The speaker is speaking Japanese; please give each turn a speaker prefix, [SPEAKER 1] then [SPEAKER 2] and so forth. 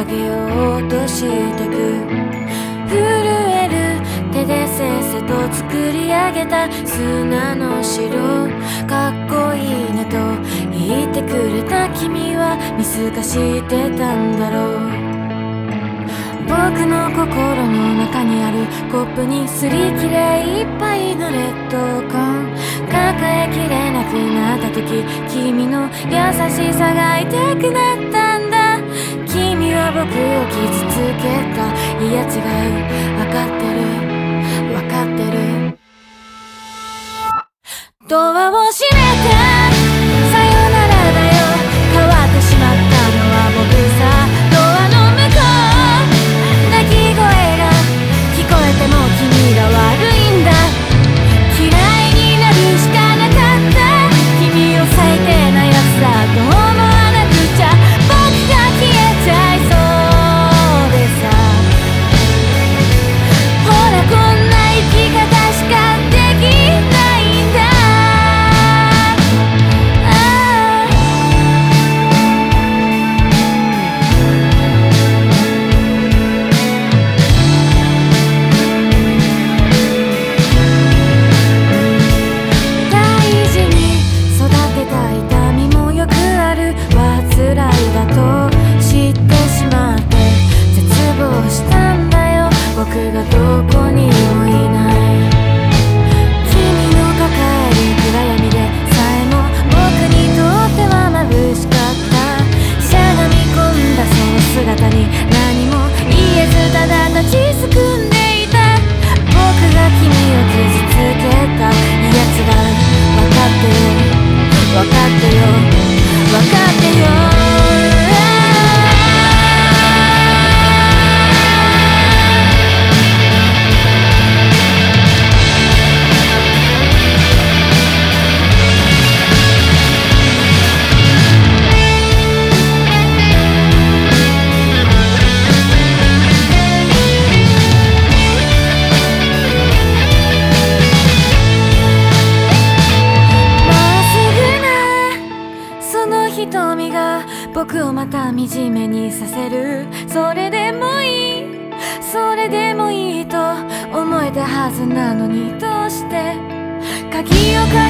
[SPEAKER 1] の奥かけようとしてく。震える手でせっせと作り上げた砂の城。かっこいいねと言ってくれた君は見透かしてたんだろう。僕の心の中にあるコップにすり切れいっぱいのレッド缶抱えきれなくなった時君の優しさが痛くなった。僕を傷つけたいや違う分かってよ瞳が僕をまた惨めにさせる。それでもいい。それでもいいと思えたはずなのにどうして？鍵をかけ